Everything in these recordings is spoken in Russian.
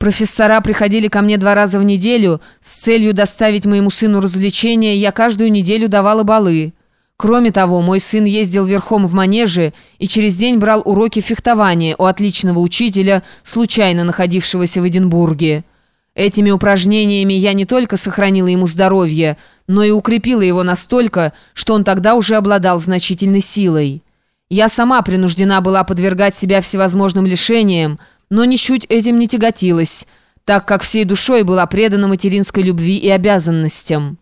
Профессора приходили ко мне два раза в неделю с целью доставить моему сыну развлечения, я каждую неделю давала балы. Кроме того, мой сын ездил верхом в манеже и через день брал уроки фехтования у отличного учителя, случайно находившегося в Эдинбурге. Этими упражнениями я не только сохранила ему здоровье, но и укрепила его настолько, что он тогда уже обладал значительной силой. Я сама принуждена была подвергать себя всевозможным лишениям, но ничуть этим не тяготилась, так как всей душой была предана материнской любви и обязанностям.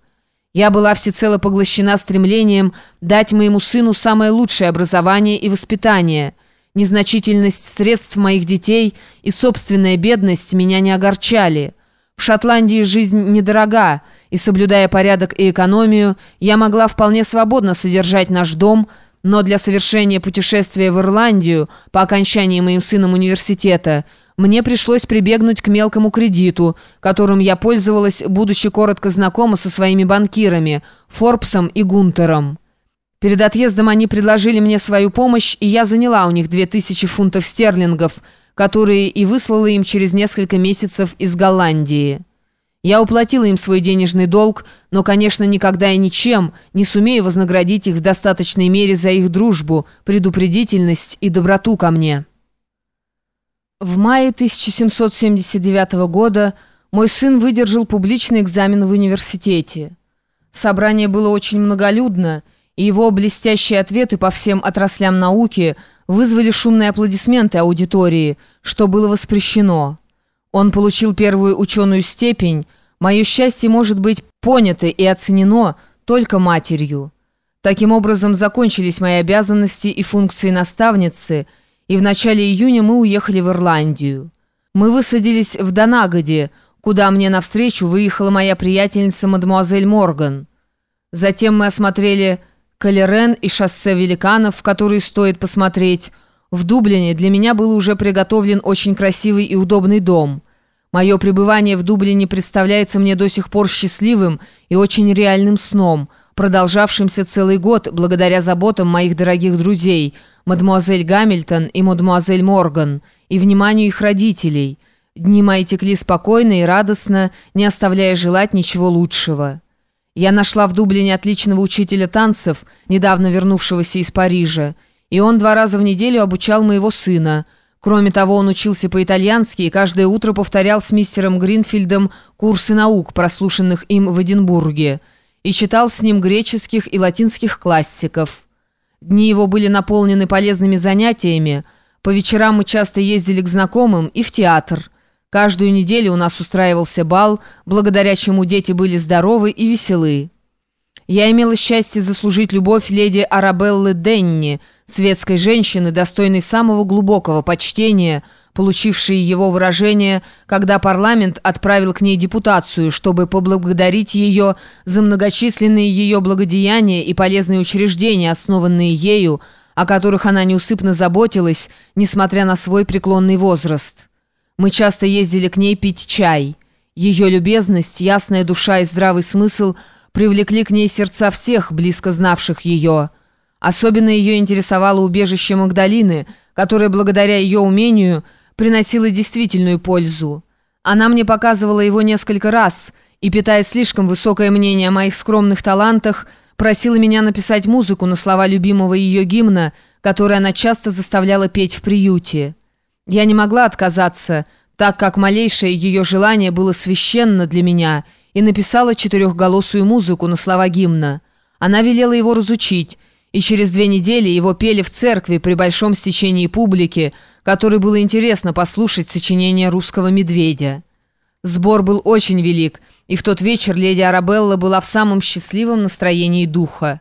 Я была всецело поглощена стремлением дать моему сыну самое лучшее образование и воспитание. Незначительность средств моих детей и собственная бедность меня не огорчали. В Шотландии жизнь недорога, и, соблюдая порядок и экономию, я могла вполне свободно содержать наш дом, но для совершения путешествия в Ирландию по окончании моим сыном университета мне пришлось прибегнуть к мелкому кредиту, которым я пользовалась, будучи коротко знакома со своими банкирами, Форбсом и Гунтером. Перед отъездом они предложили мне свою помощь, и я заняла у них 2000 фунтов стерлингов – которые и выслала им через несколько месяцев из Голландии. Я уплатила им свой денежный долг, но, конечно, никогда и ничем не сумею вознаградить их в достаточной мере за их дружбу, предупредительность и доброту ко мне. В мае 1779 года мой сын выдержал публичный экзамен в университете. Собрание было очень многолюдно, и его блестящие ответы по всем отраслям науки вызвали шумные аплодисменты аудитории, что было воспрещено. Он получил первую ученую степень, мое счастье может быть понято и оценено только матерью. Таким образом закончились мои обязанности и функции наставницы, и в начале июня мы уехали в Ирландию. Мы высадились в Донагоде, куда мне навстречу выехала моя приятельница мадемуазель Морган. Затем мы осмотрели Калерен и шоссе великанов, которые стоит посмотреть. В Дублине для меня был уже приготовлен очень красивый и удобный дом. Мое пребывание в Дублине представляется мне до сих пор счастливым и очень реальным сном, продолжавшимся целый год благодаря заботам моих дорогих друзей, мадемуазель Гамильтон и мадемуазель Морган, и вниманию их родителей. Дни мои текли спокойно и радостно, не оставляя желать ничего лучшего». Я нашла в Дублине отличного учителя танцев, недавно вернувшегося из Парижа, и он два раза в неделю обучал моего сына. Кроме того, он учился по-итальянски и каждое утро повторял с мистером Гринфилдом курсы наук, прослушанных им в Эдинбурге, и читал с ним греческих и латинских классиков. Дни его были наполнены полезными занятиями. По вечерам мы часто ездили к знакомым и в театр – Каждую неделю у нас устраивался бал, благодаря чему дети были здоровы и веселы. Я имела счастье заслужить любовь леди Арабеллы Денни, светской женщины, достойной самого глубокого почтения, получившей его выражение, когда парламент отправил к ней депутацию, чтобы поблагодарить ее за многочисленные ее благодеяния и полезные учреждения, основанные ею, о которых она неусыпно заботилась, несмотря на свой преклонный возраст. Мы часто ездили к ней пить чай. Ее любезность, ясная душа и здравый смысл привлекли к ней сердца всех, близко знавших ее. Особенно ее интересовало убежище Магдалины, которое благодаря ее умению приносило действительную пользу. Она мне показывала его несколько раз и, питая слишком высокое мнение о моих скромных талантах, просила меня написать музыку на слова любимого ее гимна, который она часто заставляла петь в приюте. Я не могла отказаться, так как малейшее ее желание было священно для меня, и написала четырехголосую музыку на слова гимна. Она велела его разучить, и через две недели его пели в церкви при большом стечении публики, которой было интересно послушать сочинение русского медведя. Сбор был очень велик, и в тот вечер леди Арабелла была в самом счастливом настроении духа.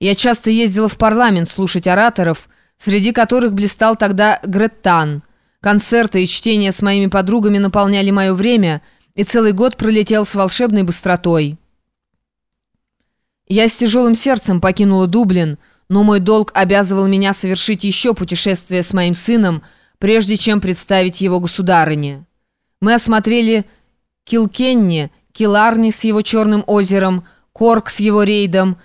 Я часто ездила в парламент слушать ораторов, среди которых блистал тогда Греттан. Концерты и чтения с моими подругами наполняли мое время, и целый год пролетел с волшебной быстротой. Я с тяжелым сердцем покинула Дублин, но мой долг обязывал меня совершить еще путешествие с моим сыном, прежде чем представить его государыне. Мы осмотрели Килкенни, Киларни с его черным озером, Корк с его рейдом,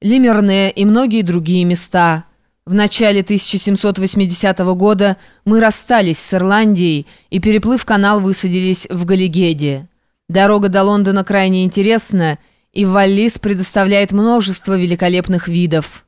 Лимерне и многие другие места – В начале 1780 года мы расстались с Ирландией и, переплыв канал, высадились в Галигеде. Дорога до Лондона крайне интересна, и Валлис предоставляет множество великолепных видов.